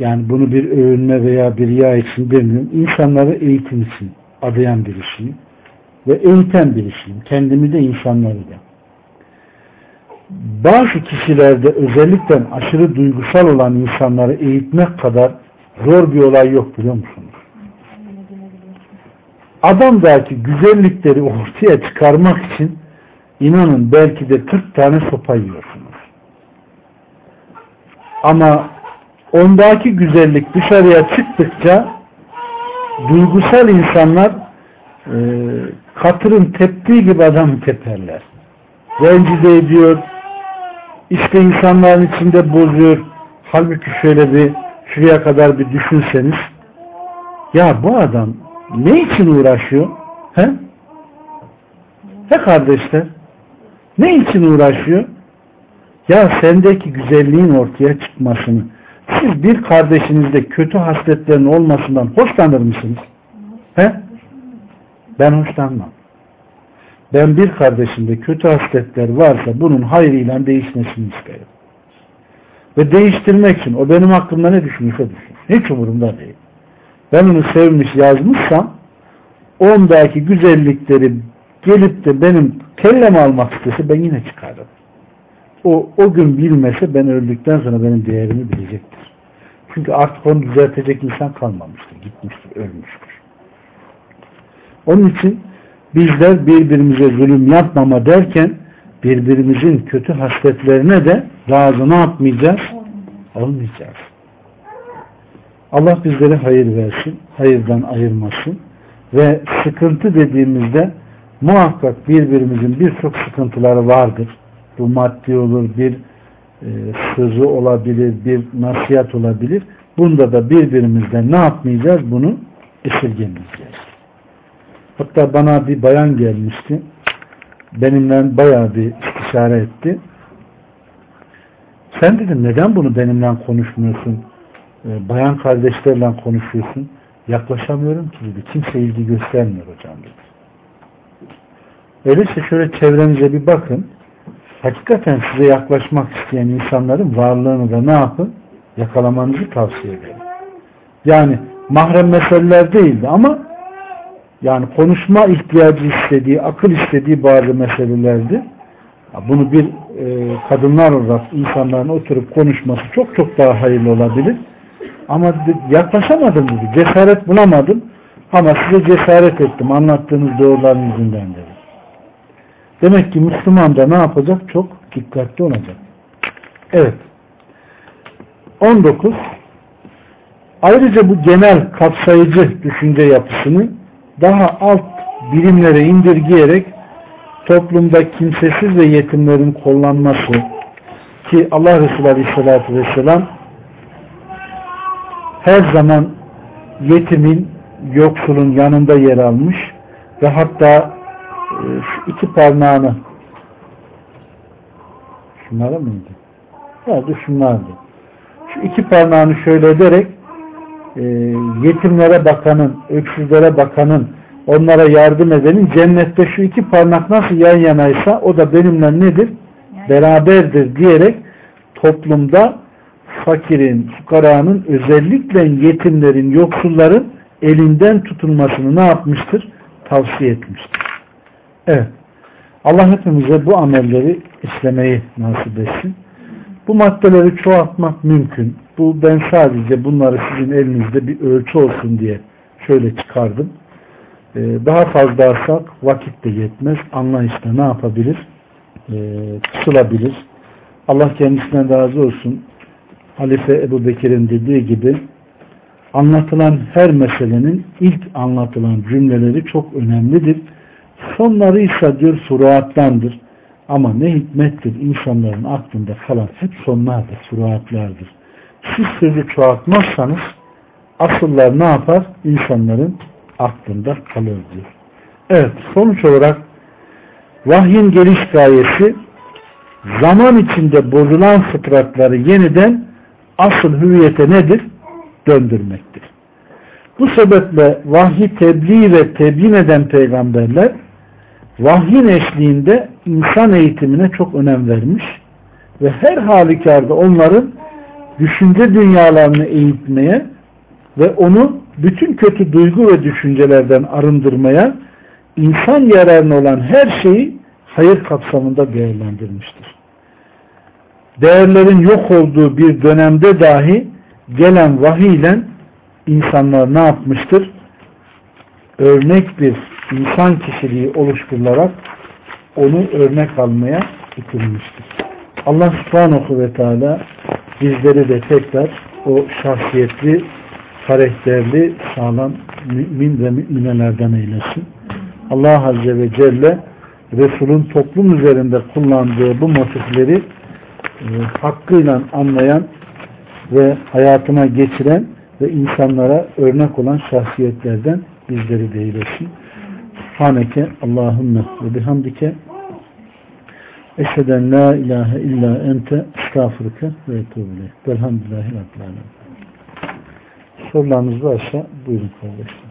yani bunu bir övünme veya bir yağ için demiyorum. İnsanları eğitim için adayan birisiyim. Ve eğiten birisiyim. Kendimi de insanları da. Bazı kişilerde özellikle aşırı duygusal olan insanları eğitmek kadar zor bir olay yok biliyor musunuz? Adamdaki güzellikleri ortaya çıkarmak için inanın belki de 40 tane sopa yiyorsunuz. Ama ondaki güzellik dışarıya çıktıkça duygusal insanlar e, katırın teptiği gibi adamı teperler. Rencide ediyor, işte insanların içinde bozuyor. Halbuki şöyle bir şuraya kadar bir düşünseniz ya bu adam ne için uğraşıyor? He? He kardeşler? Ne için uğraşıyor? Ya sendeki güzelliğin ortaya çıkmasını siz bir kardeşinizde kötü hasletlerin olmasından hoşlanır mısınız? He? Ben hoşlanmam. Ben bir kardeşimde kötü hasletler varsa bunun hayrıyla değişmesini isterim. Ve değiştirmek için o benim aklımda ne düşünürse düşün. Hiç umurumda değil. Ben onu sevmiş yazmışsam ondaki güzellikleri gelip de benim kellemi almak istese ben yine çıkarım. O, o gün bilmese ben öldükten sonra benim değerimi bilecektir. Çünkü artık onu düzeltecek insan kalmamıştır. Gitmiştir, ölmüştür. Onun için bizler birbirimize zulüm yapmama derken birbirimizin kötü hasletlerine de razı ne yapmayacağız? Olmayacağız. Allah bizlere hayır versin, hayırdan ayırmasın ve sıkıntı dediğimizde muhakkak birbirimizin birçok sıkıntıları vardır. Bu maddi olur, bir e, olabilir, bir nasihat olabilir. Bunda da birbirimizden ne yapmayacağız? Bunu esirgemeyeceğiz. Hatta bana bir bayan gelmişti. Benimle bayağı bir istişare etti. Sen dedim neden bunu benimle konuşmuyorsun? Ee, bayan kardeşlerle konuşuyorsun. Yaklaşamıyorum ki dedi. Kimse ilgi göstermiyor hocam dedi. Öyleyse şöyle çevrenize bir bakın. Hakikaten size yaklaşmak isteyen insanların varlığını da ne yapın? Yakalamanızı tavsiye ederim. Yani mahrem meseleler değildi ama yani konuşma ihtiyacı istediği, akıl istediği bazı meselelerdi. Bunu bir e, kadınlar olarak insanların oturup konuşması çok çok daha hayırlı olabilir. Ama yaklaşamadım dedi. Cesaret bulamadım. Ama size cesaret ettim. Anlattığınız doğruların yüzünden dedi. Demek ki Müslüman da ne yapacak? Çok dikkatli olacak. Evet. 19. Ayrıca bu genel kapsayıcı düşünce yapısını daha alt birimlere indirgeyerek toplumda kimsesiz ve yetimlerin kullanması ki Allah Resulü Aleyhisselatü Vesselam her zaman yetimin, yoksulun yanında yer almış ve hatta iki parmağını şunlara mıydı? Da şunlardı. Şu iki parmağını şöyle ederek e, yetimlere bakanın, öksüzlere bakanın, onlara yardım edenin cennette şu iki parmak nasıl yan yanaysa o da benimle nedir? Beraberdir diyerek toplumda fakirin, fukaranın özellikle yetimlerin, yoksulların elinden tutulmasını ne yapmıştır? Tavsiye etmiştir. Evet. Allah hepimize bu amelleri işlemeyi nasip etsin. Bu maddeleri çoğaltmak mümkün. Bu ben sadece bunları sizin elinizde bir ölçü olsun diye şöyle çıkardım. Ee, daha fazla alsak vakit de yetmez. Anlayışta ne yapabilir? Ee, kısılabilir. Allah kendisinden razı olsun. Halife Ebu Bekir'in dediği gibi anlatılan her meselenin ilk anlatılan cümleleri çok önemlidir. Sonları ise diyor furuattandır. Ama ne hikmettir insanların aklında kalan hep sonlardır, furuatlardır. Siz sözü çoğaltmazsanız asıllar ne yapar? İnsanların aklında kalır diyor. Evet, sonuç olarak vahyin geliş gayesi zaman içinde bozulan fıtratları yeniden asıl hüviyete nedir? Döndürmektir. Bu sebeple vahyi tebliğ ve tebyin eden peygamberler vahyin eşliğinde insan eğitimine çok önem vermiş ve her halükarda onların düşünce dünyalarını eğitmeye ve onu bütün kötü duygu ve düşüncelerden arındırmaya insan yararına olan her şeyi hayır kapsamında değerlendirmiştir. Değerlerin yok olduğu bir dönemde dahi gelen vahiy ile insanlar ne yapmıştır? Örnek bir insan kişiliği oluşturularak onu örnek almaya itilmiştir. Allah subhanahu ve teala bizleri de tekrar o şahsiyetli, karakterli, sağlam mümin ve müminelerden eylesin. Allah Azze ve Celle Resul'ün toplum üzerinde kullandığı bu motifleri e, hakkıyla anlayan ve hayatına geçiren ve insanlara örnek olan şahsiyetlerden bizleri de eylesin. Subhaneke Allahümme ve bihamdike eşheden la ilahe illa ente estağfurike ve etubile. Velhamdülillahi Rabbil Alemin. Sorularınız varsa buyurun kardeşler.